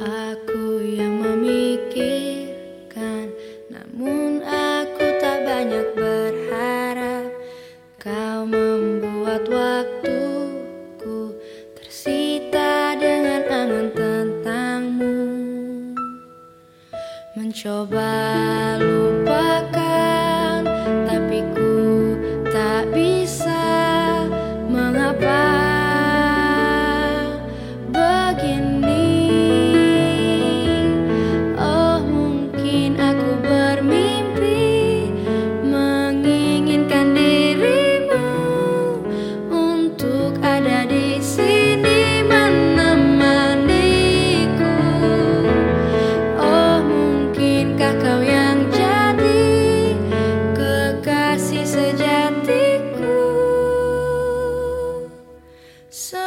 Aku yang memikirkan, namun aku tak banyak berharap. Kau membuat waktuku tersita dengan angan tentangmu. Mencoba lupakan. So